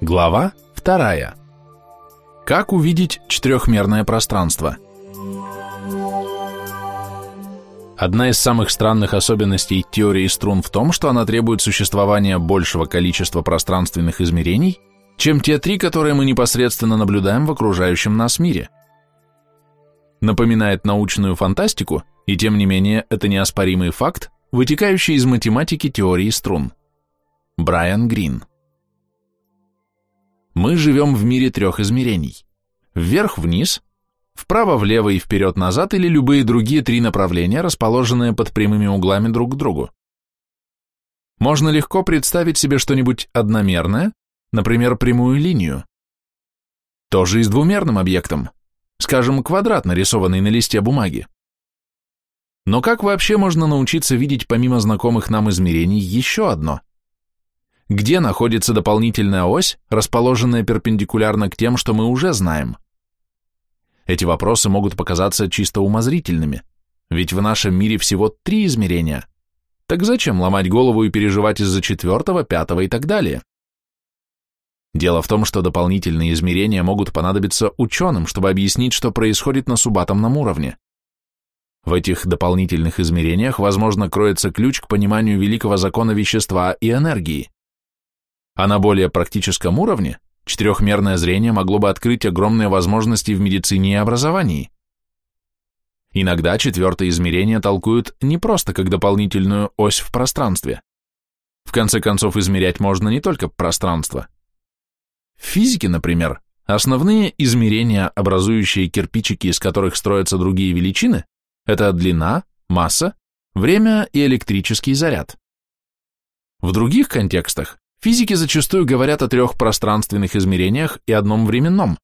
Глава вторая. Как увидеть четырехмерное пространство? Одна из самых странных особенностей теории струн в том, что она требует существования большего количества пространственных измерений, чем те три, которые мы непосредственно наблюдаем в окружающем нас мире. Напоминает научную фантастику, и тем не менее это неоспоримый факт, вытекающий из математики теории струн. Брайан Грин мы живем в мире трех измерений. Вверх-вниз, вправо-влево и вперед-назад или любые другие три направления, расположенные под прямыми углами друг к другу. Можно легко представить себе что-нибудь одномерное, например, прямую линию. Тоже и с двумерным объектом, скажем, квадрат, нарисованный на листе бумаги. Но как вообще можно научиться видеть помимо знакомых нам измерений еще одно? Где находится дополнительная ось, расположенная перпендикулярно к тем, что мы уже знаем. Эти вопросы могут показаться чисто умозрительными, ведь в нашем мире всего три измерения. Так зачем ломать голову и переживать из-за четвертого, пятого и так далее? Дело в том, что дополнительные измерения могут понадобиться ученым, чтобы объяснить, что происходит на субатомном уровне. В этих дополнительных измерениях, возможно, кроется ключ к пониманию великого закона вещества и энергии. А на более практическом уровне четырехмерное зрение могло бы открыть огромные возможности в медицине и образовании. Иногда четвертое измерение толкуют не просто как дополнительную ось в пространстве. В конце концов, измерять можно не только пространство. В физике, например, основные измерения, образующие кирпичики, из которых строятся другие величины, это длина, масса, время и электрический заряд. В других контекстах Физики зачастую говорят о трех пространственных измерениях и одном временном,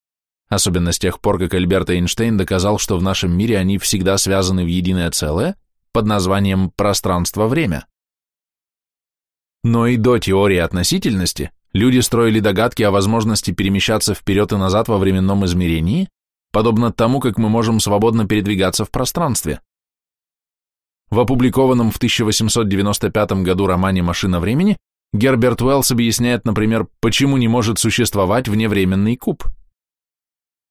особенно с тех пор, как Альберт Эйнштейн доказал, что в нашем мире они всегда связаны в единое целое под названием пространство-время. Но и до теории относительности люди строили догадки о возможности перемещаться вперед и назад во временном измерении, подобно тому, как мы можем свободно передвигаться в пространстве. В опубликованном в 1895 году романе «Машина времени» Герберт Уэллс объясняет, например, почему не может существовать вневременный куб.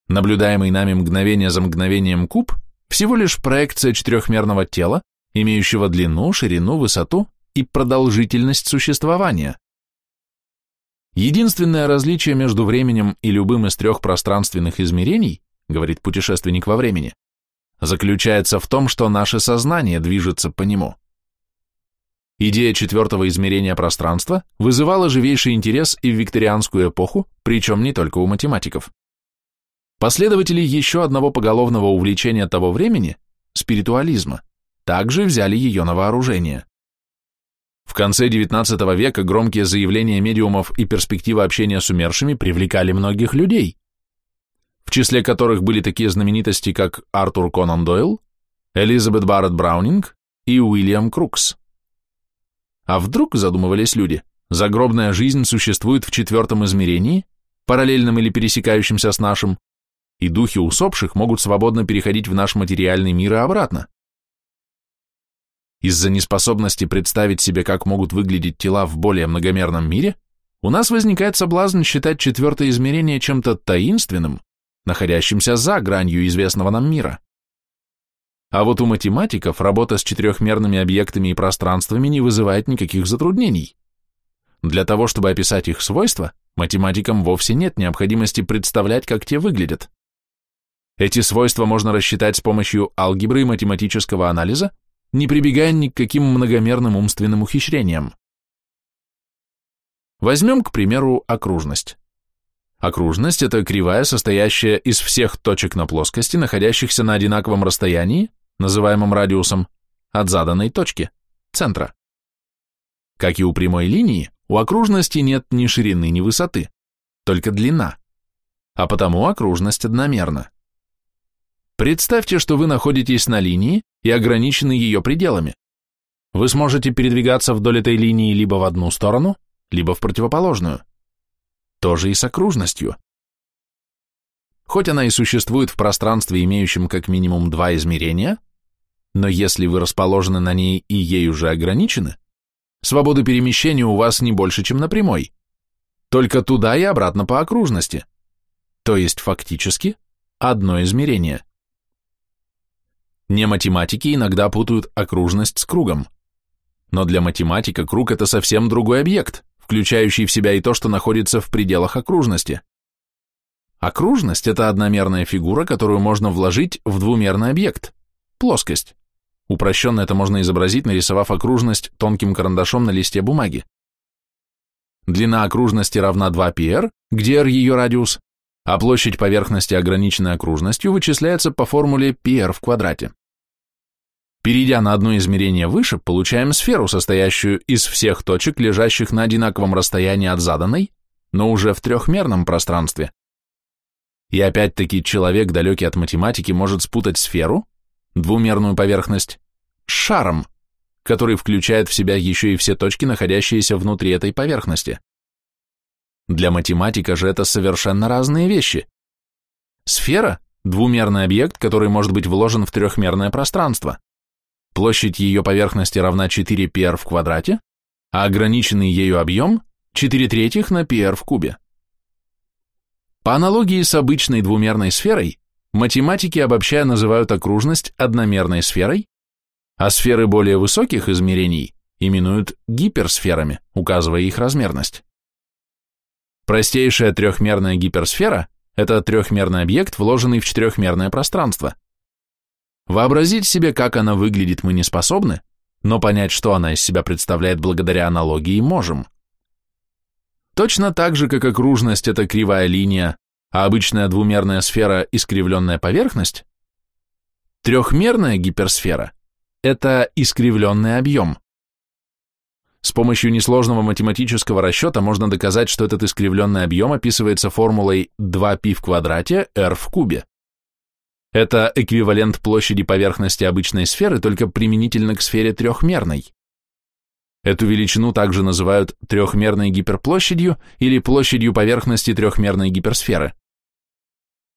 Наблюдаемый нами мгновение за мгновением куб всего лишь проекция четырехмерного тела, имеющего длину, ширину, высоту и продолжительность существования. Единственное различие между временем и любым из трех пространственных измерений, говорит путешественник во времени, заключается в том, что наше сознание движется по нему. Идея четвертого измерения пространства вызывала живейший интерес и в викторианскую эпоху, причем не только у математиков. Последователи еще одного поголовного увлечения того времени, спиритуализма, также взяли ее на вооружение. В конце XIX века громкие заявления медиумов и перспективы общения с умершими привлекали многих людей, в числе которых были такие знаменитости, как Артур Конан Дойл, Элизабет Барретт Браунинг и Уильям Крукс. А вдруг, задумывались люди, загробная жизнь существует в четвертом измерении, параллельном или пересекающемся с нашим, и духи усопших могут свободно переходить в наш материальный мир и обратно. Из-за неспособности представить себе, как могут выглядеть тела в более многомерном мире, у нас возникает соблазн считать четвертое измерение чем-то таинственным, находящимся за гранью известного нам мира. А вот у математиков работа с четырехмерными объектами и пространствами не вызывает никаких затруднений. Для того, чтобы описать их свойства, математикам вовсе нет необходимости представлять, как те выглядят. Эти свойства можно рассчитать с помощью алгебры и математического анализа, не прибегая ни к каким многомерным умственным ухищрениям. Возьмем, к примеру, окружность. Окружность – это кривая, состоящая из всех точек на плоскости, находящихся на одинаковом расстоянии, называемым радиусом, от заданной точки, центра. Как и у прямой линии, у окружности нет ни ширины, ни высоты, только длина, а потому окружность одномерна. Представьте, что вы находитесь на линии и ограничены ее пределами. Вы сможете передвигаться вдоль этой линии либо в одну сторону, либо в противоположную. То же и с окружностью. Хоть она и существует в пространстве, имеющем как минимум два измерения, но если вы расположены на ней и ей уже ограничены, свободы перемещения у вас не больше, чем на прямой. только туда и обратно по окружности, то есть фактически одно измерение. Не математики иногда путают окружность с кругом, но для математика круг – это совсем другой объект, включающий в себя и то, что находится в пределах окружности. Окружность – это одномерная фигура, которую можно вложить в двумерный объект – плоскость. Упрощенно это можно изобразить, нарисовав окружность тонким карандашом на листе бумаги. Длина окружности равна 2πr, где r ее радиус, а площадь поверхности, ограниченной окружностью, вычисляется по формуле πr в квадрате. Перейдя на одно измерение выше, получаем сферу, состоящую из всех точек, лежащих на одинаковом расстоянии от заданной, но уже в трехмерном пространстве. И опять-таки человек, далекий от математики, может спутать сферу, двумерную поверхность, с шаром, который включает в себя еще и все точки, находящиеся внутри этой поверхности. Для математика же это совершенно разные вещи. Сфера – двумерный объект, который может быть вложен в трехмерное пространство. Площадь ее поверхности равна 4πr в квадрате, а ограниченный ею объем – 4 третьих на πr в кубе. По аналогии с обычной двумерной сферой, математики обобщая называют окружность одномерной сферой, а сферы более высоких измерений именуют гиперсферами, указывая их размерность. Простейшая трехмерная гиперсфера – это трехмерный объект, вложенный в четырехмерное пространство. Вообразить себе, как она выглядит, мы не способны, но понять, что она из себя представляет благодаря аналогии, можем. Точно так же, как окружность – это кривая линия, а обычная двумерная сфера – искривленная поверхность, трехмерная гиперсфера – это искривленный объем. С помощью несложного математического расчета можно доказать, что этот искривленный объем описывается формулой 2π в квадрате r в кубе. Это эквивалент площади поверхности обычной сферы, только применительно к сфере трехмерной. Эту величину также называют трехмерной гиперплощадью или площадью поверхности трехмерной гиперсферы.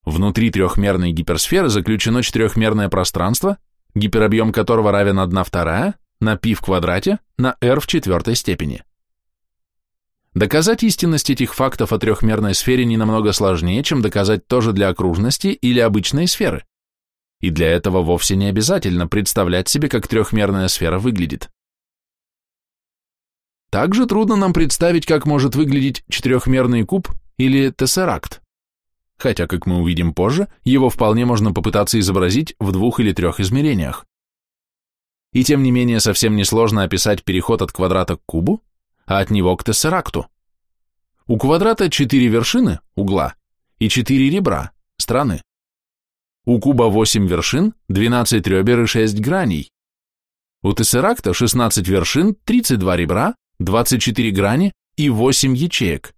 Внутри трехмерной гиперсферы заключено четырехмерное пространство, гиперобъем которого равен 1 вторая на π в квадрате на r в четвертой степени. Доказать истинность этих фактов о трехмерной сфере не намного сложнее, чем доказать тоже для окружности или обычной сферы. И для этого вовсе не обязательно представлять себе, как трехмерная сфера выглядит. Также трудно нам представить, как может выглядеть четырехмерный куб или тессеракт. Хотя, как мы увидим позже, его вполне можно попытаться изобразить в двух или трех измерениях. И тем не менее совсем несложно описать переход от квадрата к кубу, а от него к тессеракту. У квадрата четыре вершины, угла, и четыре ребра, стороны. У куба 8 вершин, 12 ребер и 6 граней. У тессеракта 16 вершин, 32 ребра, 24 грани и 8 ячеек,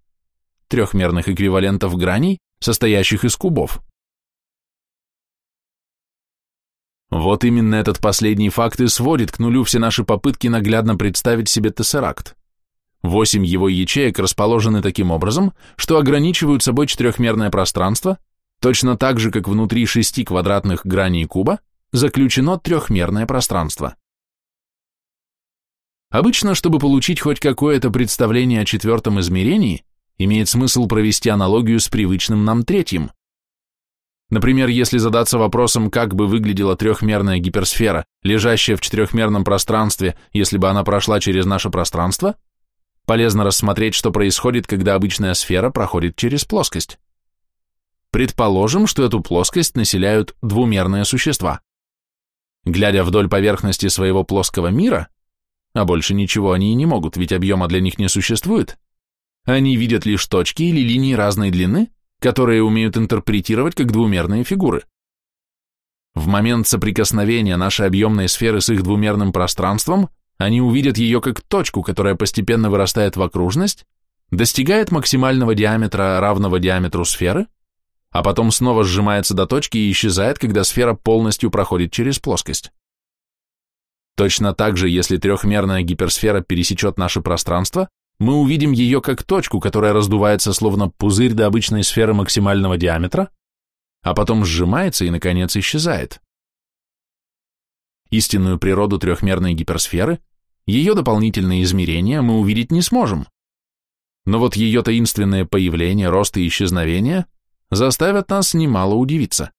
трехмерных эквивалентов граней, состоящих из кубов. Вот именно этот последний факт и сводит к нулю все наши попытки наглядно представить себе тессеракт. Восемь его ячеек расположены таким образом, что ограничивают собой четырехмерное пространство, точно так же, как внутри шести квадратных граней куба заключено трехмерное пространство. Обычно, чтобы получить хоть какое-то представление о четвертом измерении, имеет смысл провести аналогию с привычным нам третьим. Например, если задаться вопросом, как бы выглядела трехмерная гиперсфера, лежащая в четырехмерном пространстве, если бы она прошла через наше пространство, полезно рассмотреть, что происходит, когда обычная сфера проходит через плоскость. Предположим, что эту плоскость населяют двумерные существа. Глядя вдоль поверхности своего плоского мира, а больше ничего они и не могут, ведь объема для них не существует. Они видят лишь точки или линии разной длины, которые умеют интерпретировать как двумерные фигуры. В момент соприкосновения нашей объемной сферы с их двумерным пространством они увидят ее как точку, которая постепенно вырастает в окружность, достигает максимального диаметра, равного диаметру сферы, а потом снова сжимается до точки и исчезает, когда сфера полностью проходит через плоскость. Точно так же, если трехмерная гиперсфера пересечет наше пространство, мы увидим ее как точку, которая раздувается словно пузырь до обычной сферы максимального диаметра, а потом сжимается и, наконец, исчезает. Истинную природу трехмерной гиперсферы, ее дополнительные измерения мы увидеть не сможем. но вот ее таинственное появление, рост и исчезновение заставят нас немало удивиться.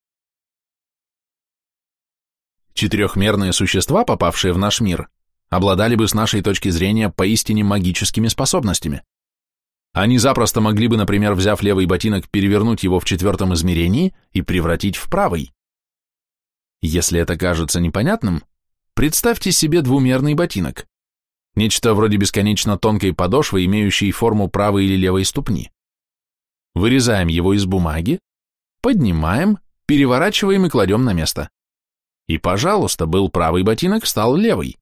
Четырехмерные существа, попавшие в наш мир, обладали бы с нашей точки зрения поистине магическими способностями. Они запросто могли бы, например, взяв левый ботинок, перевернуть его в четвертом измерении и превратить в правый. Если это кажется непонятным, представьте себе двумерный ботинок. Нечто вроде бесконечно тонкой подошвы, имеющей форму правой или левой ступни. Вырезаем его из бумаги, поднимаем, переворачиваем и кладем на место. И, пожалуйста, был правый ботинок, стал левый.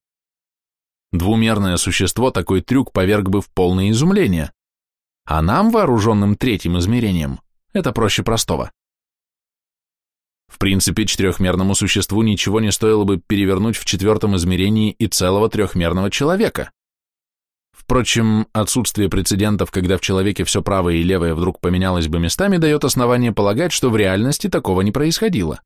Двумерное существо такой трюк поверг бы в полное изумление. А нам, вооруженным третьим измерением, это проще простого. В принципе, четырехмерному существу ничего не стоило бы перевернуть в четвертом измерении и целого трехмерного человека. Впрочем, отсутствие прецедентов, когда в человеке все правое и левое вдруг поменялось бы местами, дает основание полагать, что в реальности такого не происходило.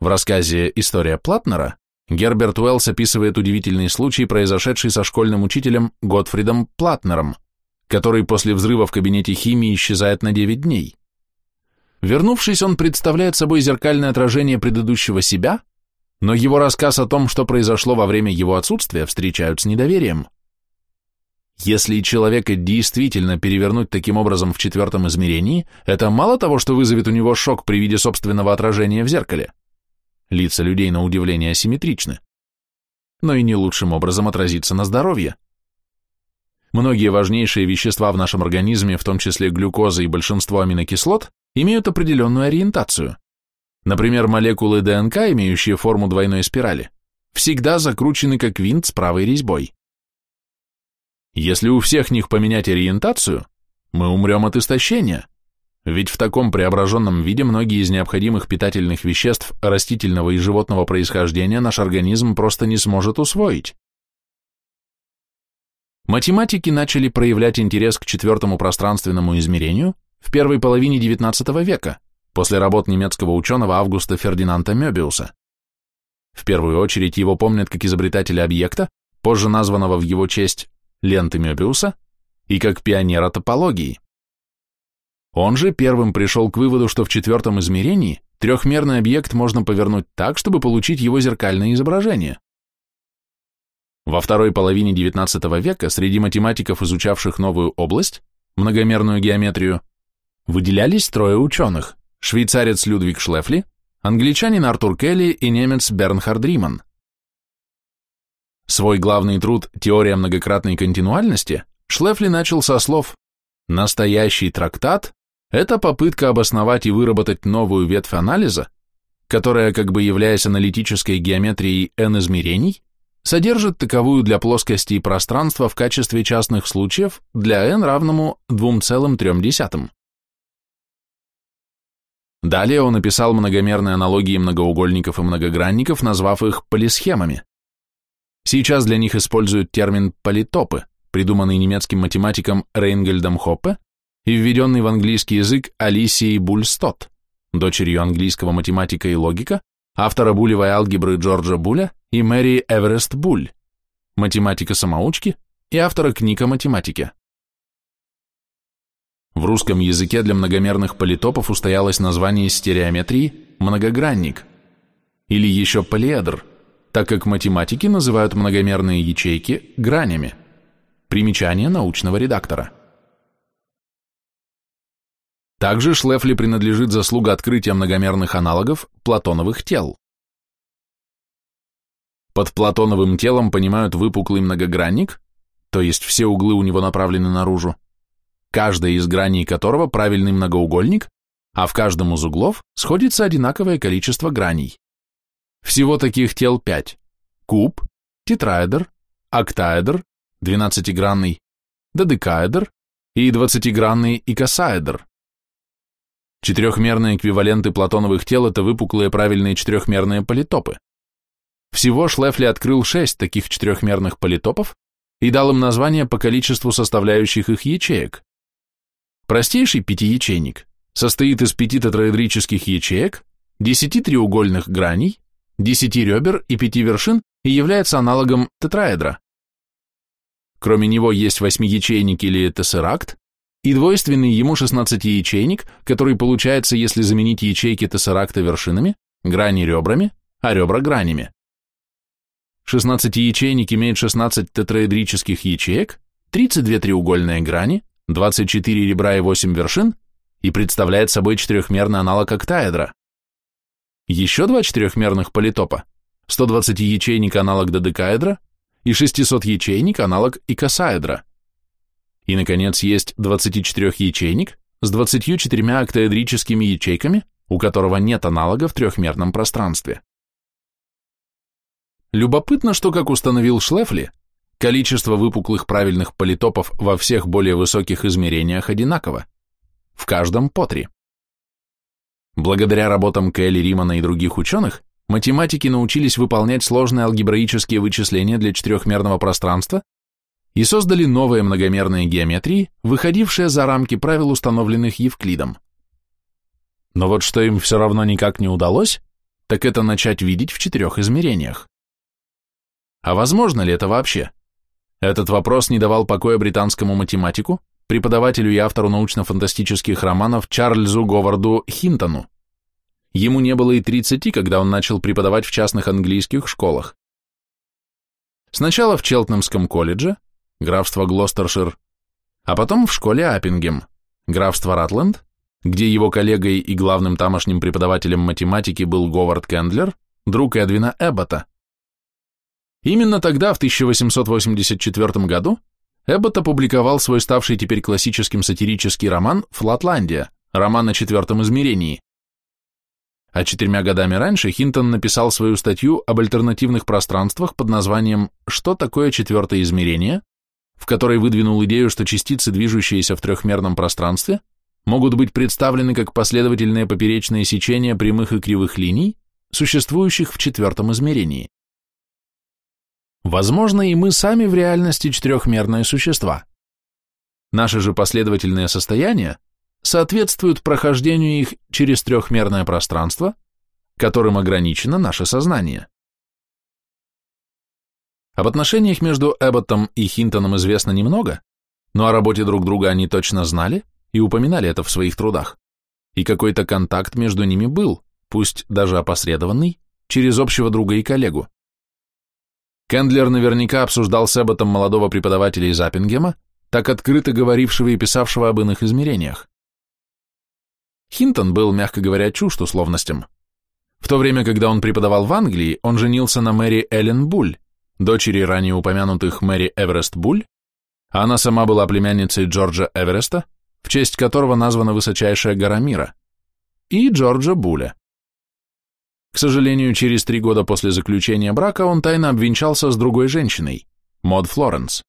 В рассказе «История Платнера» Герберт Уэллс описывает удивительный случай, произошедший со школьным учителем Готфридом Платнером, который после взрыва в кабинете химии исчезает на 9 дней. Вернувшись, он представляет собой зеркальное отражение предыдущего себя, но его рассказ о том, что произошло во время его отсутствия, встречают с недоверием. Если человека действительно перевернуть таким образом в четвертом измерении, это мало того, что вызовет у него шок при виде собственного отражения в зеркале. Лица людей на удивление асимметричны. Но и не лучшим образом отразится на здоровье. Многие важнейшие вещества в нашем организме, в том числе глюкоза и большинство аминокислот, имеют определенную ориентацию. Например, молекулы ДНК, имеющие форму двойной спирали, всегда закручены как винт с правой резьбой. Если у всех них поменять ориентацию, мы умрем от истощения, ведь в таком преображенном виде многие из необходимых питательных веществ растительного и животного происхождения наш организм просто не сможет усвоить. Математики начали проявлять интерес к четвертому пространственному измерению в первой половине XIX века, после работ немецкого ученого Августа Фердинанда Мёбиуса. В первую очередь его помнят как изобретателя объекта, позже названного в его честь ленты Мёбиуса, и как пионера топологии. Он же первым пришел к выводу, что в четвертом измерении трехмерный объект можно повернуть так, чтобы получить его зеркальное изображение. Во второй половине XIX века среди математиков, изучавших новую область, многомерную геометрию, выделялись трое ученых – швейцарец Людвиг Шлефли, англичанин Артур Келли и немец Бернхард Риман. Свой главный труд «Теория многократной континуальности» Шлефли начал со слов «Настоящий трактат это попытка обосновать и выработать новую ветвь анализа, которая, как бы являясь аналитической геометрией n измерений, содержит таковую для плоскости и пространства в качестве частных случаев для n равному 2,3. Далее он описал многомерные аналогии многоугольников и многогранников, назвав их полисхемами. Сейчас для них используют термин политопы, придуманный немецким математиком Рейнгельдом Хоппе и введенный в английский язык Алисией Бульстот, дочерью английского математика и логика, автора булевой алгебры Джорджа Буля и Мэри Эверест Буль, математика-самоучки и автора книг о математике. В русском языке для многомерных политопов устоялось название стереометрии «многогранник» или еще полиэдр, так как математики называют многомерные ячейки гранями. Примечание научного редактора. Также Шлефли принадлежит заслуга открытия многомерных аналогов платоновых тел. Под платоновым телом понимают выпуклый многогранник, то есть все углы у него направлены наружу, каждая из граней которого правильный многоугольник, а в каждом из углов сходится одинаковое количество граней. Всего таких тел пять – куб, тетраэдр, октаэдр, двенадцатигранный, додекаэдр и двадцатигранный икосаэдр. Четырехмерные эквиваленты платоновых тел – это выпуклые правильные четырехмерные политопы. Всего Шлефли открыл шесть таких четырехмерных политопов и дал им название по количеству составляющих их ячеек. Простейший пятиячейник состоит из пяти тетраэдрических ячеек, десяти треугольных граней, десяти ребер и пяти вершин и является аналогом тетраэдра. кроме него есть восьмиячейник или тессеракт, и двойственный ему 16-ячейник, который получается, если заменить ячейки тессеракта вершинами, грани ребрами, а ребра гранями. 16-ячейник имеет 16 тетраэдрических ячеек, 32 треугольные грани, 24 ребра и 8 вершин и представляет собой четырехмерный аналог октаэдра. Еще два четырехмерных политопа, 120-ячейник аналог додекаэдра и 600-ячейник аналог икосаэдра. И, наконец, есть 24-ячейник с 24 октаэдрическими ячейками, у которого нет аналога в трехмерном пространстве. Любопытно, что, как установил Шлефли, количество выпуклых правильных политопов во всех более высоких измерениях одинаково, в каждом по три. Благодаря работам Келли, Римана и других ученых, математики научились выполнять сложные алгебраические вычисления для четырехмерного пространства и создали новые многомерные геометрии, выходившие за рамки правил, установленных Евклидом. Но вот что им все равно никак не удалось, так это начать видеть в четырех измерениях. А возможно ли это вообще? Этот вопрос не давал покоя британскому математику, преподавателю и автору научно-фантастических романов Чарльзу Говарду Хинтону. Ему не было и 30, когда он начал преподавать в частных английских школах. Сначала в Челтнемском колледже, графство Глостершир, а потом в школе Аппингем, графство Ратленд, где его коллегой и главным тамошним преподавателем математики был Говард Кендлер, друг Эдвина Эббота. Именно тогда, в 1884 году, Эббот опубликовал свой ставший теперь классическим сатирический роман «Флатландия», роман о четвертом измерении. А четырьмя годами раньше Хинтон написал свою статью об альтернативных пространствах под названием «Что такое четвертое измерение?», в которой выдвинул идею, что частицы, движущиеся в трехмерном пространстве, могут быть представлены как последовательные поперечные сечения прямых и кривых линий, существующих в четвертом измерении. Возможно, и мы сами в реальности четырехмерные существа. Наши же последовательные состояния соответствуют прохождению их через трехмерное пространство, которым ограничено наше сознание. Об отношениях между Эбботом и Хинтоном известно немного, но о работе друг друга они точно знали и упоминали это в своих трудах, и какой-то контакт между ними был, пусть даже опосредованный, через общего друга и коллегу. Кендлер наверняка обсуждал с Эбботом молодого преподавателя из Аппингема, так открыто говорившего и писавшего об иных измерениях. Хинтон был, мягко говоря, чужд условностям. В то время, когда он преподавал в Англии, он женился на Мэри Эллен Буль, дочери ранее упомянутых Мэри Эверест Буль, она сама была племянницей Джорджа Эвереста, в честь которого названа высочайшая гора мира, и Джорджа Буля. К сожалению, через три года после заключения брака он тайно обвенчался с другой женщиной, Мод Флоренс.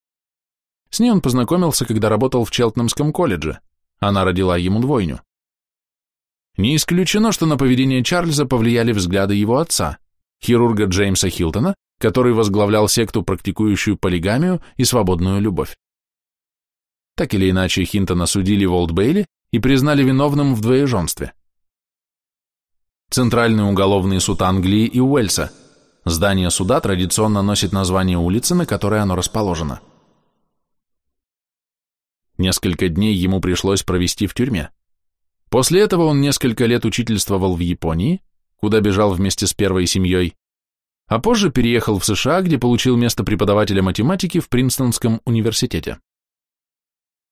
С ней он познакомился, когда работал в Челтнемском колледже. Она родила ему двойню. Не исключено, что на поведение Чарльза повлияли взгляды его отца, хирурга Джеймса Хилтона, который возглавлял секту, практикующую полигамию и свободную любовь. Так или иначе, Хинтона судили в Олд-Бейли и признали виновным в двоеженстве. Центральный уголовный суд Англии и Уэльса. Здание суда традиционно носит название улицы, на которой оно расположено. Несколько дней ему пришлось провести в тюрьме. После этого он несколько лет учительствовал в Японии, куда бежал вместе с первой семьей, а позже переехал в США, где получил место преподавателя математики в Принстонском университете.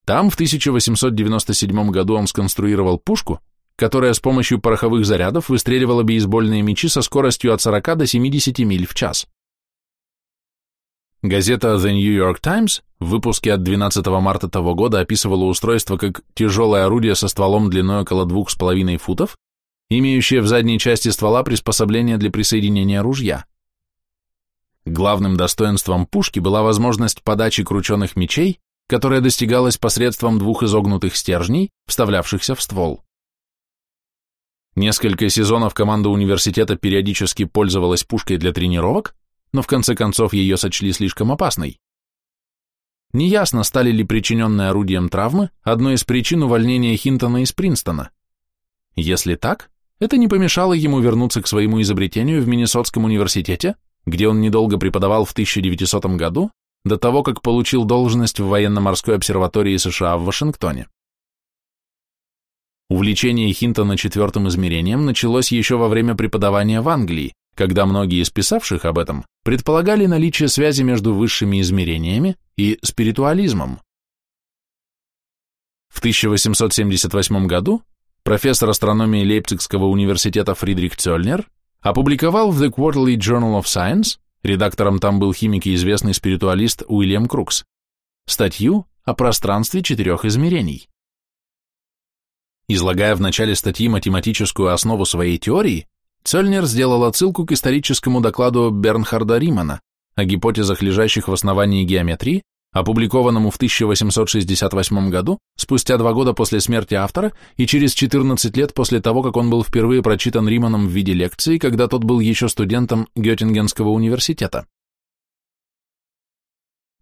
Там в 1897 году он сконструировал пушку, которая с помощью пороховых зарядов выстреливала бейсбольные мячи со скоростью от 40 до 70 миль в час. Газета The New York Times в выпуске от 12 марта того года описывала устройство как тяжелое орудие со стволом длиной около 2,5 футов, имеющее в задней части ствола приспособление для присоединения ружья. Главным достоинством пушки была возможность подачи крученных мечей, которая достигалась посредством двух изогнутых стержней, вставлявшихся в ствол. Несколько сезонов команда университета периодически пользовалась пушкой для тренировок, но в конце концов ее сочли слишком опасной. Неясно, стали ли причиненные орудием травмы одной из причин увольнения Хинтона из Принстона. Если так, это не помешало ему вернуться к своему изобретению в Миннесотском университете, где он недолго преподавал в 1900 году, до того, как получил должность в военно-морской обсерватории США в Вашингтоне. Увлечение Хинтона четвертым измерением началось еще во время преподавания в Англии, когда многие из писавших об этом предполагали наличие связи между высшими измерениями и спиритуализмом. В 1878 году профессор астрономии Лейпцигского университета Фридрих Цёльнер опубликовал в The Quarterly Journal of Science, редактором там был химик и известный спиритуалист Уильям Крукс, статью о пространстве четырех измерений. Излагая в начале статьи математическую основу своей теории, Цельнер сделал отсылку к историческому докладу Бернхарда Римана о гипотезах, лежащих в основании геометрии, опубликованному в 1868 году, спустя два года после смерти автора и через 14 лет после того, как он был впервые прочитан Риманом в виде лекции, когда тот был еще студентом Геттингенского университета.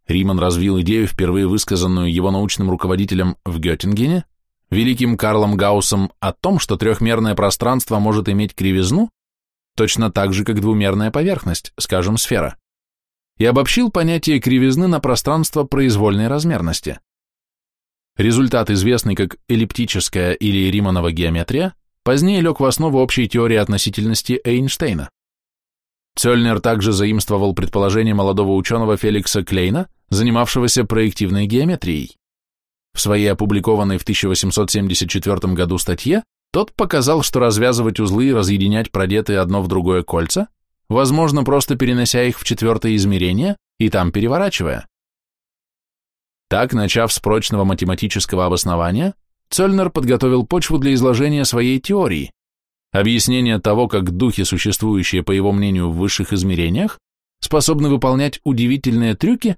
Риман развил идею, впервые высказанную его научным руководителем в Геттингене, великим Карлом Гауссом о том, что трехмерное пространство может иметь кривизну, точно так же, как двумерная поверхность, скажем, сфера, и обобщил понятие кривизны на пространство произвольной размерности. Результат, известный как эллиптическая или Риманова геометрия, позднее лег в основу общей теории относительности Эйнштейна. Цёльнер также заимствовал предположение молодого ученого Феликса Клейна, занимавшегося проективной геометрией. В своей опубликованной в 1874 году статье тот показал, что развязывать узлы и разъединять продетые одно в другое кольца возможно просто перенося их в четвертое измерение и там переворачивая. Так, начав с прочного математического обоснования, Цельнер подготовил почву для изложения своей теории, объяснения того, как духи, существующие, по его мнению, в высших измерениях, способны выполнять удивительные трюки,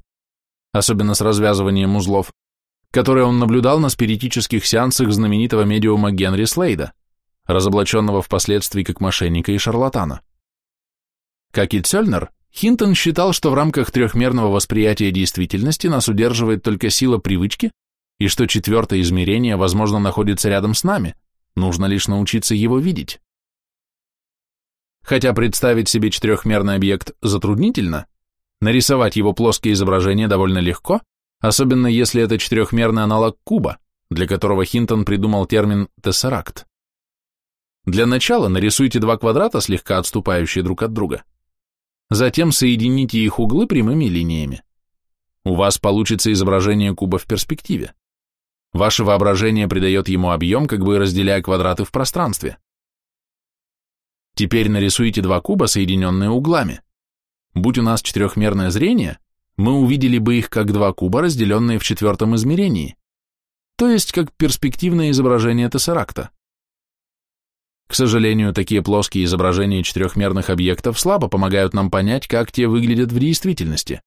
особенно с развязыванием узлов, которые он наблюдал на спиритических сеансах знаменитого медиума Генри Слейда, разоблаченного впоследствии как мошенника и шарлатана. Как и Цельнер, Хинтон считал, что в рамках трехмерного восприятия действительности нас удерживает только сила привычки и что четвертое измерение, возможно, находится рядом с нами, нужно лишь научиться его видеть. Хотя представить себе четырехмерный объект затруднительно, нарисовать его плоское изображение довольно легко, особенно если это четырехмерный аналог куба, для которого Хинтон придумал термин «тессеракт». Для начала нарисуйте два квадрата, слегка отступающие друг от друга. Затем соедините их углы прямыми линиями. У вас получится изображение куба в перспективе. Ваше воображение придает ему объем, как бы разделяя квадраты в пространстве. Теперь нарисуйте два куба, соединенные углами. Будь у нас четырехмерное зрение, мы увидели бы их как два куба, разделенные в четвертом измерении, то есть как перспективное изображение тессеракта. К сожалению, такие плоские изображения четырехмерных объектов слабо помогают нам понять, как те выглядят в действительности.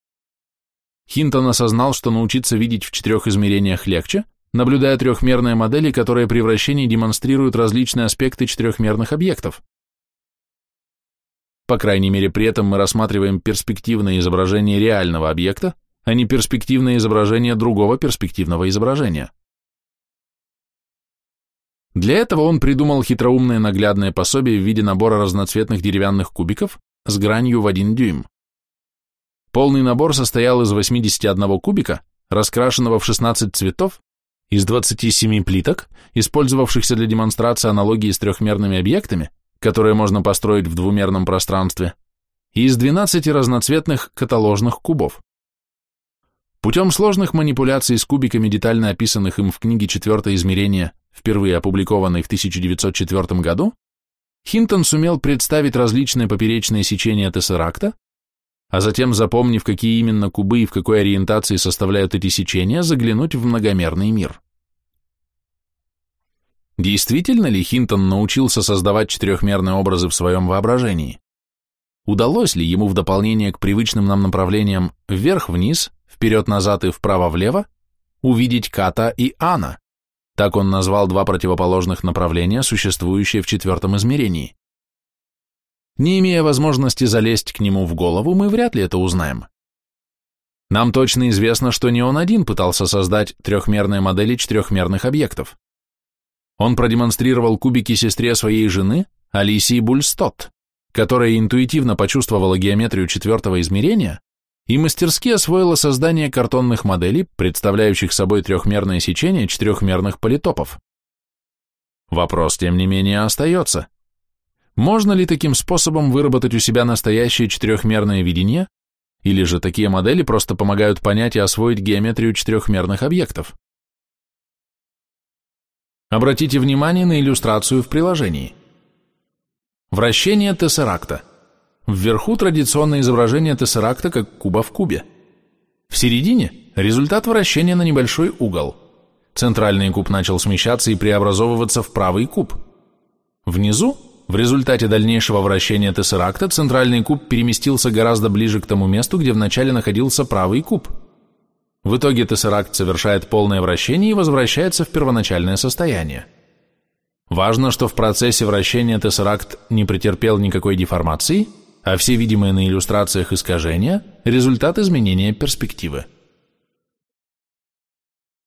Хинтон осознал, что научиться видеть в четырех измерениях легче, наблюдая трехмерные модели, которые при вращении демонстрируют различные аспекты четырехмерных объектов. По крайней мере, при этом мы рассматриваем перспективное изображение реального объекта, а не перспективное изображение другого перспективного изображения. Для этого он придумал хитроумное наглядное пособие в виде набора разноцветных деревянных кубиков с гранью в 1 дюйм. Полный набор состоял из 81 кубика, раскрашенного в 16 цветов, из 27 плиток, использовавшихся для демонстрации аналогии с трехмерными объектами, которые можно построить в двумерном пространстве, и из 12 разноцветных каталожных кубов. Путем сложных манипуляций с кубиками, детально описанных им в книге «Четвертое измерение», впервые опубликованной в 1904 году, Хинтон сумел представить различные поперечные сечения тессеракта, а затем, запомнив, какие именно кубы и в какой ориентации составляют эти сечения, заглянуть в многомерный мир. Действительно ли Хинтон научился создавать четырехмерные образы в своем воображении? Удалось ли ему в дополнение к привычным нам направлениям вверх-вниз, вперед-назад и вправо-влево увидеть Ката и Ана? Так он назвал два противоположных направления, существующие в четвертом измерении. Не имея возможности залезть к нему в голову, мы вряд ли это узнаем. Нам точно известно, что не он один пытался создать трехмерные модели четырехмерных объектов. Он продемонстрировал кубики сестре своей жены, Алисии Бульстот, которая интуитивно почувствовала геометрию четвертого измерения, и мастерски освоила создание картонных моделей, представляющих собой трехмерное сечение четырехмерных политопов. Вопрос, тем не менее, остается. Можно ли таким способом выработать у себя настоящее четырехмерное видение, или же такие модели просто помогают понять и освоить геометрию четырехмерных объектов? Обратите внимание на иллюстрацию в приложении. Вращение тессеракта. Вверху традиционное изображение тессеракта как куба в кубе. В середине результат вращения на небольшой угол. Центральный куб начал смещаться и преобразовываться в правый куб. Внизу, в результате дальнейшего вращения тессеракта, центральный куб переместился гораздо ближе к тому месту, где вначале находился правый куб. В итоге тессеракт совершает полное вращение и возвращается в первоначальное состояние. Важно, что в процессе вращения тессеракт не претерпел никакой деформации – а все видимые на иллюстрациях искажения – результат изменения перспективы.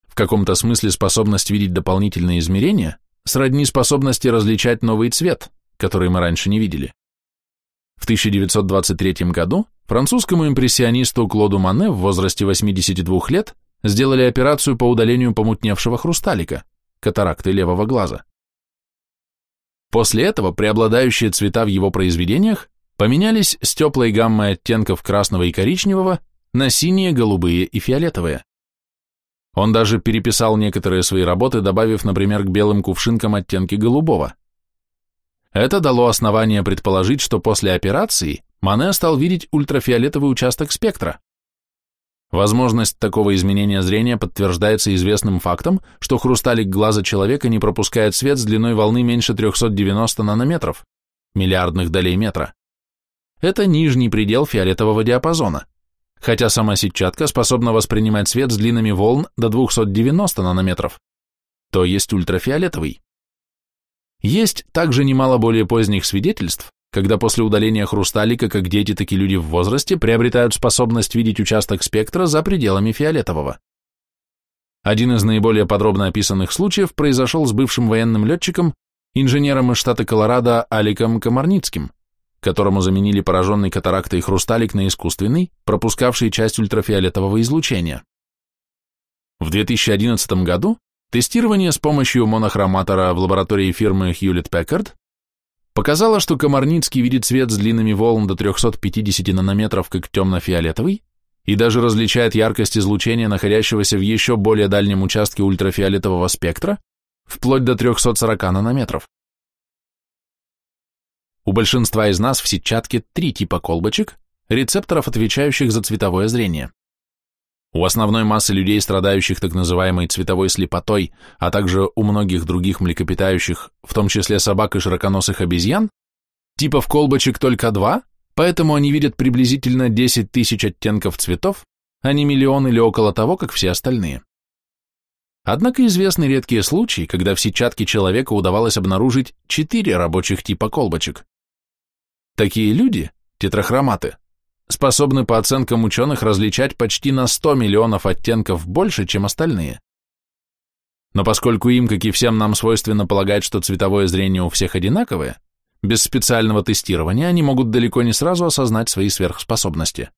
В каком-то смысле способность видеть дополнительные измерения сродни способности различать новый цвет, который мы раньше не видели. В 1923 году французскому импрессионисту Клоду Мане в возрасте 82 лет сделали операцию по удалению помутневшего хрусталика, катаракты левого глаза. После этого преобладающие цвета в его произведениях поменялись с теплой гаммой оттенков красного и коричневого на синие, голубые и фиолетовые. Он даже переписал некоторые свои работы, добавив, например, к белым кувшинкам оттенки голубого. Это дало основание предположить, что после операции Мане стал видеть ультрафиолетовый участок спектра. Возможность такого изменения зрения подтверждается известным фактом, что хрусталик глаза человека не пропускает свет с длиной волны меньше 390 нанометров, миллиардных долей метра. Это нижний предел фиолетового диапазона, хотя сама сетчатка способна воспринимать свет с длинами волн до 290 нанометров, то есть ультрафиолетовый. Есть также немало более поздних свидетельств, когда после удаления хрусталика как дети, так и люди в возрасте приобретают способность видеть участок спектра за пределами фиолетового. Один из наиболее подробно описанных случаев произошел с бывшим военным летчиком, инженером из штата Колорадо Аликом Комарницким, которому заменили пораженный катарактой хрусталик на искусственный, пропускавший часть ультрафиолетового излучения. В 2011 году тестирование с помощью монохроматора в лаборатории фирмы Hewlett-Packard показало, что Комарницкий видит свет с длинными волн до 350 нанометров как темно-фиолетовый и даже различает яркость излучения, находящегося в еще более дальнем участке ультрафиолетового спектра, вплоть до 340 нанометров. У большинства из нас в сетчатке три типа колбочек, рецепторов, отвечающих за цветовое зрение. У основной массы людей, страдающих так называемой цветовой слепотой, а также у многих других млекопитающих, в том числе собак и широконосых обезьян, типов колбочек только два, поэтому они видят приблизительно 10 тысяч оттенков цветов, а не миллион или около того, как все остальные. Однако известны редкие случаи, когда в сетчатке человека удавалось обнаружить четыре рабочих типа колбочек. Такие люди, тетрахроматы, способны по оценкам ученых различать почти на 100 миллионов оттенков больше, чем остальные. Но поскольку им, как и всем нам, свойственно полагать, что цветовое зрение у всех одинаковое, без специального тестирования они могут далеко не сразу осознать свои сверхспособности.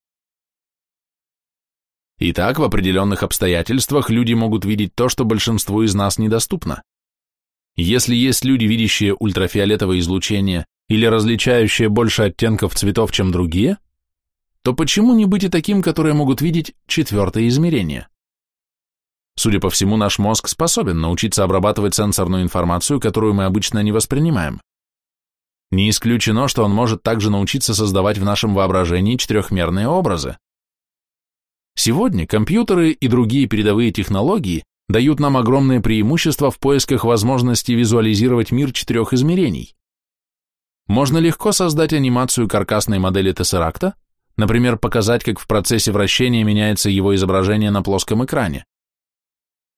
Итак, в определенных обстоятельствах люди могут видеть то, что большинству из нас недоступно. Если есть люди, видящие ультрафиолетовое излучение или различающие больше оттенков цветов, чем другие, то почему не быть и таким, которые могут видеть четвертое измерение? Судя по всему, наш мозг способен научиться обрабатывать сенсорную информацию, которую мы обычно не воспринимаем. Не исключено, что он может также научиться создавать в нашем воображении четырехмерные образы. Сегодня компьютеры и другие передовые технологии дают нам огромное преимущество в поисках возможности визуализировать мир четырех измерений. Можно легко создать анимацию каркасной модели тессеракта, например, показать, как в процессе вращения меняется его изображение на плоском экране.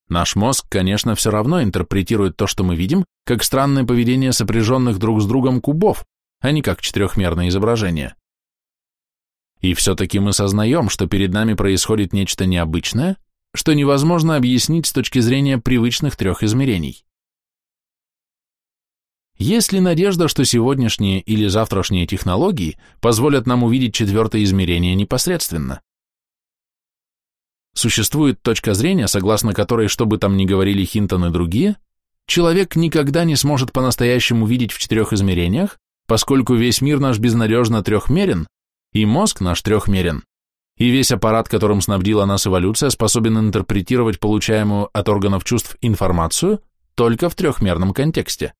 Наш мозг, конечно, все равно интерпретирует то, что мы видим, как странное поведение сопряженных друг с другом кубов, а не как четырехмерное изображение. И все-таки мы сознаем, что перед нами происходит нечто необычное, что невозможно объяснить с точки зрения привычных трех измерений. Есть ли надежда, что сегодняшние или завтрашние технологии позволят нам увидеть четвертое измерение непосредственно? Существует точка зрения, согласно которой, что бы там ни говорили Хинтон и другие, человек никогда не сможет по-настоящему видеть в четырех измерениях, поскольку весь мир наш безнадежно трехмерен, и мозг наш трехмерен, и весь аппарат, которым снабдила нас эволюция, способен интерпретировать получаемую от органов чувств информацию только в трехмерном контексте.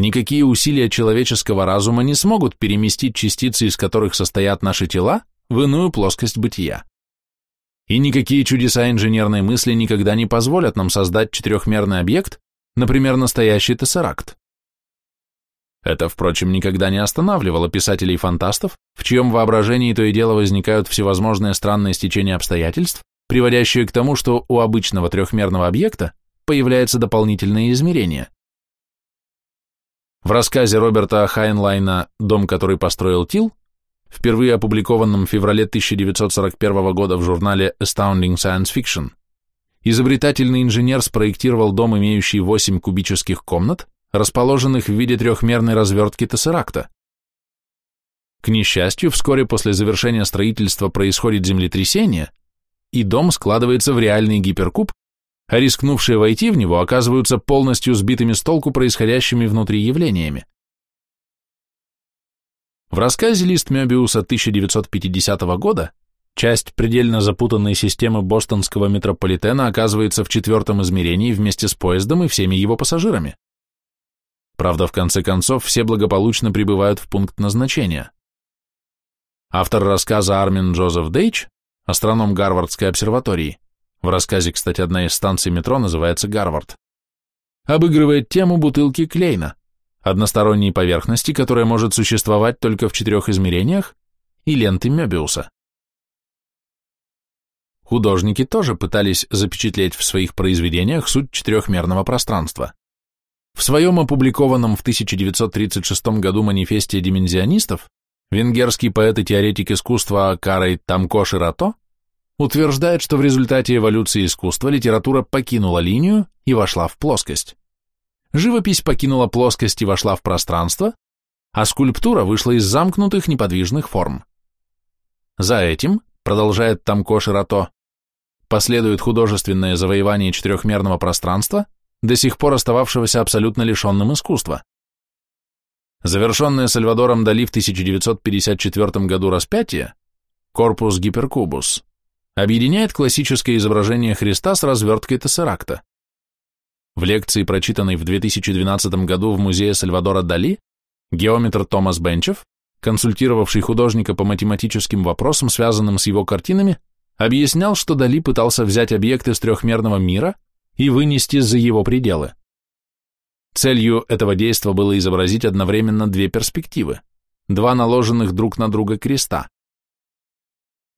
Никакие усилия человеческого разума не смогут переместить частицы, из которых состоят наши тела, в иную плоскость бытия. И никакие чудеса инженерной мысли никогда не позволят нам создать четырехмерный объект, например, настоящий тессеракт. Это, впрочем, никогда не останавливало писателей-фантастов, в чьем воображении то и дело возникают всевозможные странные стечения обстоятельств, приводящие к тому, что у обычного трехмерного объекта появляется дополнительное измерение. В рассказе Роберта Хайнлайна «Дом, который построил Тил», впервые опубликованном в феврале 1941 года в журнале Astounding Science Fiction, изобретательный инженер спроектировал дом, имеющий 8 кубических комнат, расположенных в виде трехмерной развертки тессеракта. К несчастью, вскоре после завершения строительства происходит землетрясение, и дом складывается в реальный гиперкуб, а рискнувшие войти в него оказываются полностью сбитыми с толку происходящими внутри явлениями. В рассказе «Лист Мёбиуса» 1950 года часть предельно запутанной системы бостонского метрополитена оказывается в четвертом измерении вместе с поездом и всеми его пассажирами. Правда, в конце концов, все благополучно прибывают в пункт назначения. Автор рассказа Армин Джозеф Дейч, астроном Гарвардской обсерватории, в рассказе, кстати, одна из станций метро называется Гарвард, обыгрывает тему бутылки Клейна, односторонней поверхности, которая может существовать только в четырех измерениях, и ленты Мёбиуса. Художники тоже пытались запечатлеть в своих произведениях суть четырехмерного пространства. В своем опубликованном в 1936 году манифесте димензионистов венгерский поэт и теоретик искусства Карой Тамко Ширато утверждает, что в результате эволюции искусства литература покинула линию и вошла в плоскость. Живопись покинула плоскость и вошла в пространство, а скульптура вышла из замкнутых неподвижных форм. За этим, продолжает Тамко Ширато, последует художественное завоевание четырехмерного пространства, до сих пор остававшегося абсолютно лишенным искусства. Завершенное Сальвадором Дали в 1954 году распятие, корпус гиперкубус, объединяет классическое изображение Христа с разверткой тессеракта. В лекции, прочитанной в 2012 году в музее Сальвадора Дали, геометр Томас Бенчев, консультировавший художника по математическим вопросам, связанным с его картинами, объяснял, что Дали пытался взять объекты с трехмерного мира и вынести за его пределы. Целью этого действа было изобразить одновременно две перспективы, два наложенных друг на друга креста.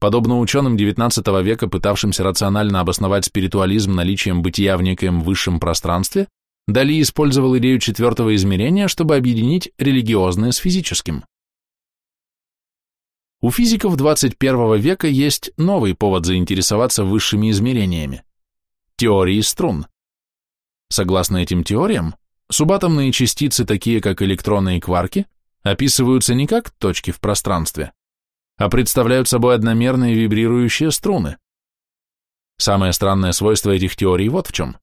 Подобно ученым XIX века, пытавшимся рационально обосновать спиритуализм наличием бытия в некоем высшем пространстве, Дали использовал идею четвертого измерения, чтобы объединить религиозное с физическим. У физиков 21 века есть новый повод заинтересоваться высшими измерениями – теории струн. Согласно этим теориям, субатомные частицы, такие как электроны и кварки, описываются не как точки в пространстве, а представляют собой одномерные вибрирующие струны. Самое странное свойство этих теорий вот в чем.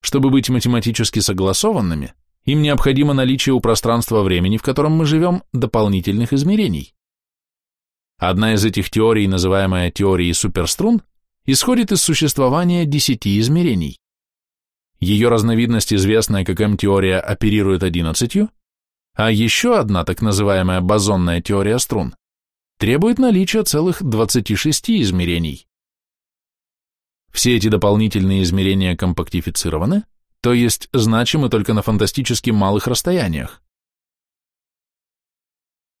Чтобы быть математически согласованными, им необходимо наличие у пространства времени, в котором мы живем, дополнительных измерений. Одна из этих теорий, называемая теорией суперструн, исходит из существования десяти измерений. Ее разновидность, известная как М-теория, оперирует одиннадцатью, а еще одна, так называемая бозонная теория струн, требует наличия целых 26 измерений. Все эти дополнительные измерения компактифицированы, то есть значимы только на фантастически малых расстояниях.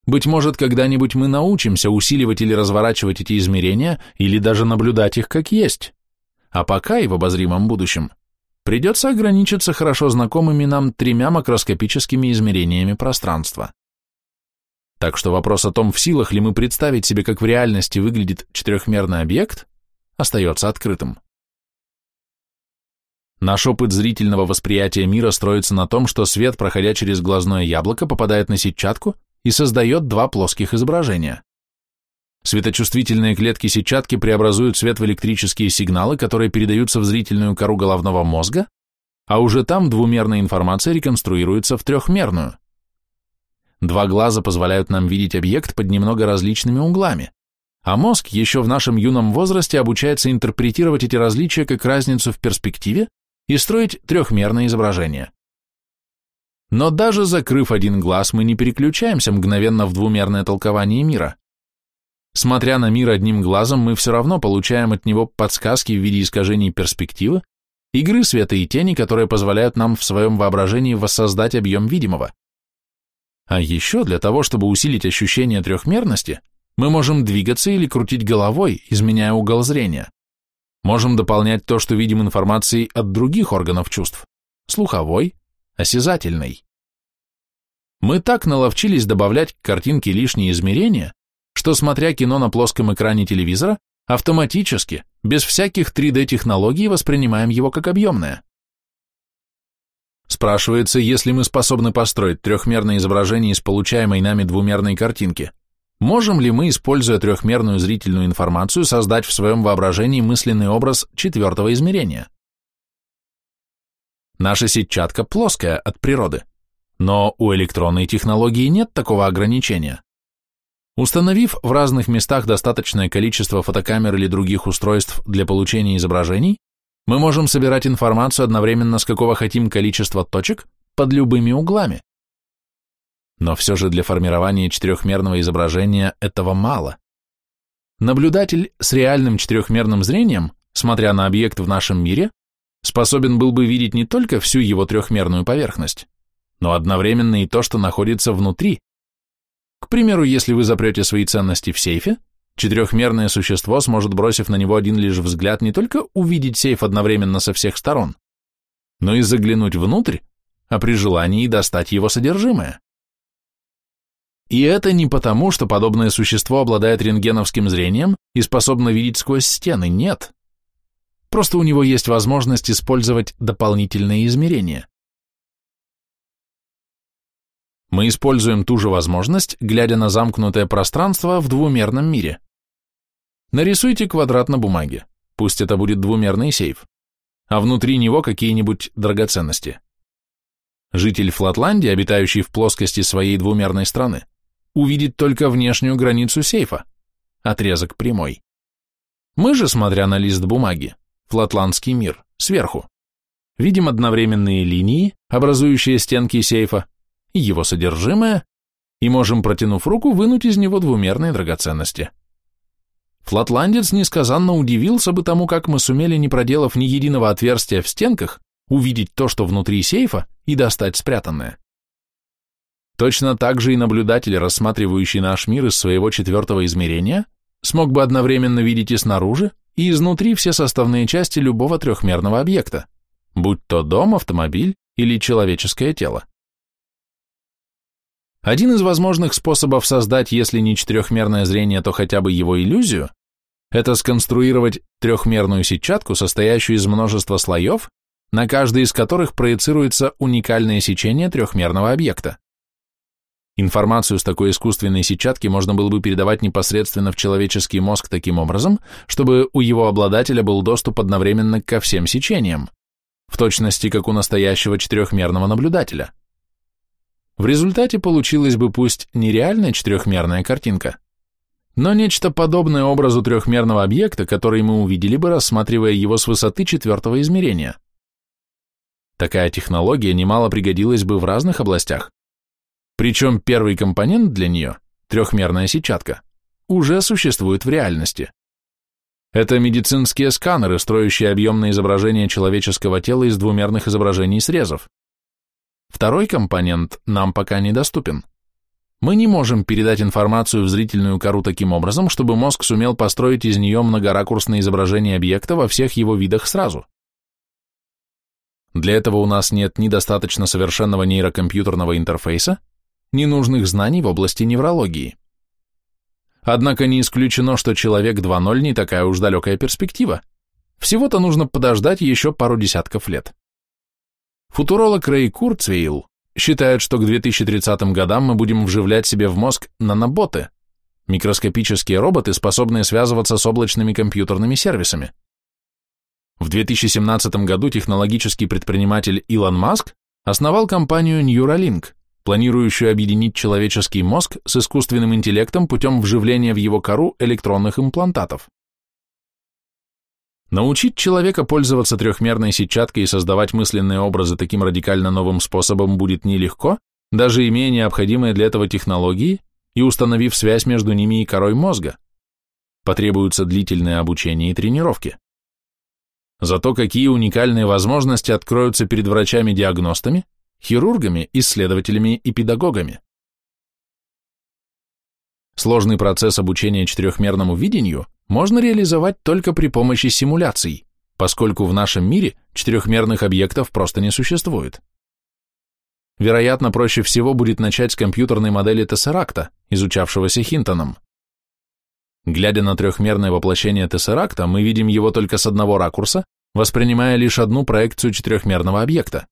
Быть может, когда-нибудь мы научимся усиливать или разворачивать эти измерения, или даже наблюдать их как есть. А пока и в обозримом будущем придется ограничиться хорошо знакомыми нам тремя макроскопическими измерениями пространства. Так что вопрос о том, в силах ли мы представить себе, как в реальности выглядит четырехмерный объект, остается открытым. Наш опыт зрительного восприятия мира строится на том, что свет, проходя через глазное яблоко, попадает на сетчатку и создает два плоских изображения. Светочувствительные клетки сетчатки преобразуют свет в электрические сигналы, которые передаются в зрительную кору головного мозга, а уже там двумерная информация реконструируется в трехмерную. Два глаза позволяют нам видеть объект под немного различными углами, а мозг еще в нашем юном возрасте обучается интерпретировать эти различия как разницу в перспективе и строить трехмерное изображение. Но даже закрыв один глаз, мы не переключаемся мгновенно в двумерное толкование мира. Смотря на мир одним глазом, мы все равно получаем от него подсказки в виде искажений перспективы, игры света и тени, которые позволяют нам в своем воображении воссоздать объем видимого. А еще для того, чтобы усилить ощущение трехмерности, мы можем двигаться или крутить головой, изменяя угол зрения. Можем дополнять то, что видим информацией от других органов чувств – слуховой, осязательной. Мы так наловчились добавлять к картинке лишние измерения, что, смотря кино на плоском экране телевизора, автоматически, без всяких 3D-технологий, воспринимаем его как объемное. Спрашивается, если мы способны построить трехмерное изображение из получаемой нами двумерной картинки, можем ли мы, используя трехмерную зрительную информацию, создать в своем воображении мысленный образ четвертого измерения? Наша сетчатка плоская от природы, но у электронной технологии нет такого ограничения. Установив в разных местах достаточное количество фотокамер или других устройств для получения изображений, мы можем собирать информацию одновременно с какого хотим количества точек под любыми углами. Но все же для формирования четырехмерного изображения этого мало. Наблюдатель с реальным четырехмерным зрением, смотря на объект в нашем мире, способен был бы видеть не только всю его трехмерную поверхность, но одновременно и то, что находится внутри, к примеру, если вы запрете свои ценности в сейфе, четырехмерное существо сможет, бросив на него один лишь взгляд, не только увидеть сейф одновременно со всех сторон, но и заглянуть внутрь, а при желании достать его содержимое. И это не потому, что подобное существо обладает рентгеновским зрением и способно видеть сквозь стены, нет. Просто у него есть возможность использовать дополнительные измерения. Мы используем ту же возможность, глядя на замкнутое пространство в двумерном мире. Нарисуйте квадрат на бумаге, пусть это будет двумерный сейф, а внутри него какие-нибудь драгоценности. Житель Флатландии, обитающий в плоскости своей двумерной страны, увидит только внешнюю границу сейфа, отрезок прямой. Мы же, смотря на лист бумаги, флатландский мир, сверху, видим одновременные линии, образующие стенки сейфа, его содержимое, и можем, протянув руку, вынуть из него двумерные драгоценности. Флатландец несказанно удивился бы тому, как мы сумели, не проделав ни единого отверстия в стенках, увидеть то, что внутри сейфа, и достать спрятанное. Точно так же и наблюдатель, рассматривающий наш мир из своего четвертого измерения, смог бы одновременно видеть и снаружи, и изнутри все составные части любого трехмерного объекта, будь то дом, автомобиль или человеческое тело. Один из возможных способов создать, если не четырехмерное зрение, то хотя бы его иллюзию, это сконструировать трехмерную сетчатку, состоящую из множества слоев, на каждый из которых проецируется уникальное сечение трехмерного объекта. Информацию с такой искусственной сетчатки можно было бы передавать непосредственно в человеческий мозг таким образом, чтобы у его обладателя был доступ одновременно ко всем сечениям, в точности как у настоящего четырехмерного наблюдателя. В результате получилась бы пусть нереальная четырехмерная картинка, но нечто подобное образу трехмерного объекта, который мы увидели бы, рассматривая его с высоты четвертого измерения. Такая технология немало пригодилась бы в разных областях. Причем первый компонент для нее, трехмерная сетчатка, уже существует в реальности. Это медицинские сканеры, строящие объемное изображение человеческого тела из двумерных изображений срезов. Второй компонент нам пока недоступен. Мы не можем передать информацию в зрительную кору таким образом, чтобы мозг сумел построить из нее многоракурсное изображение объекта во всех его видах сразу. Для этого у нас нет ни достаточно совершенного нейрокомпьютерного интерфейса, ни нужных знаний в области неврологии. Однако не исключено, что человек 2.0 не такая уж далекая перспектива. Всего-то нужно подождать еще пару десятков лет. Футуролог Рэй Курцвейл считает, что к 2030 годам мы будем вживлять себе в мозг наноботы, микроскопические роботы, способные связываться с облачными компьютерными сервисами. В 2017 году технологический предприниматель Илон Маск основал компанию Neuralink, планирующую объединить человеческий мозг с искусственным интеллектом путем вживления в его кору электронных имплантатов. Научить человека пользоваться трехмерной сетчаткой и создавать мысленные образы таким радикально новым способом будет нелегко, даже имея необходимые для этого технологии и установив связь между ними и корой мозга. Потребуются длительное обучение и тренировки. Зато какие уникальные возможности откроются перед врачами-диагностами, хирургами, исследователями и педагогами. Сложный процесс обучения четырехмерному видению можно реализовать только при помощи симуляций, поскольку в нашем мире четырехмерных объектов просто не существует. Вероятно, проще всего будет начать с компьютерной модели Тессеракта, изучавшегося Хинтоном. Глядя на трехмерное воплощение Тессеракта, мы видим его только с одного ракурса, воспринимая лишь одну проекцию четырехмерного объекта.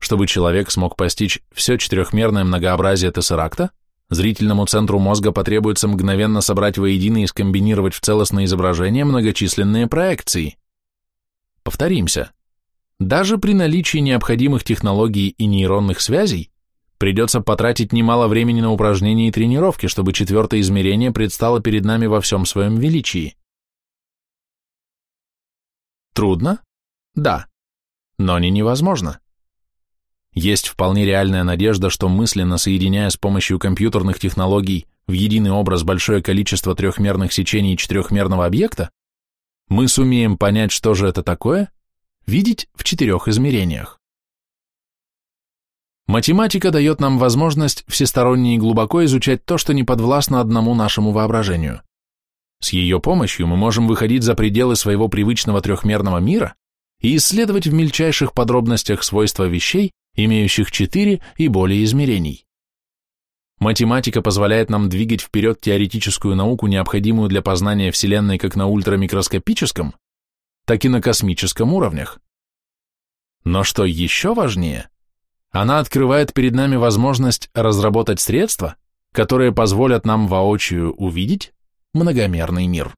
Чтобы человек смог постичь все четырехмерное многообразие Тессеракта, зрительному центру мозга потребуется мгновенно собрать воедино и скомбинировать в целостное изображение многочисленные проекции. Повторимся. Даже при наличии необходимых технологий и нейронных связей придется потратить немало времени на упражнения и тренировки, чтобы четвертое измерение предстало перед нами во всем своем величии. Трудно? Да. Но не невозможно. Есть вполне реальная надежда, что мысленно соединяя с помощью компьютерных технологий в единый образ большое количество трехмерных сечений четырехмерного объекта, мы сумеем понять, что же это такое, видеть в четырех измерениях. Математика дает нам возможность всесторонне и глубоко изучать то, что не подвластно одному нашему воображению. С ее помощью мы можем выходить за пределы своего привычного трехмерного мира и исследовать в мельчайших подробностях свойства вещей, имеющих четыре и более измерений. Математика позволяет нам двигать вперед теоретическую науку, необходимую для познания Вселенной как на ультрамикроскопическом, так и на космическом уровнях. Но что еще важнее, она открывает перед нами возможность разработать средства, которые позволят нам воочию увидеть многомерный мир.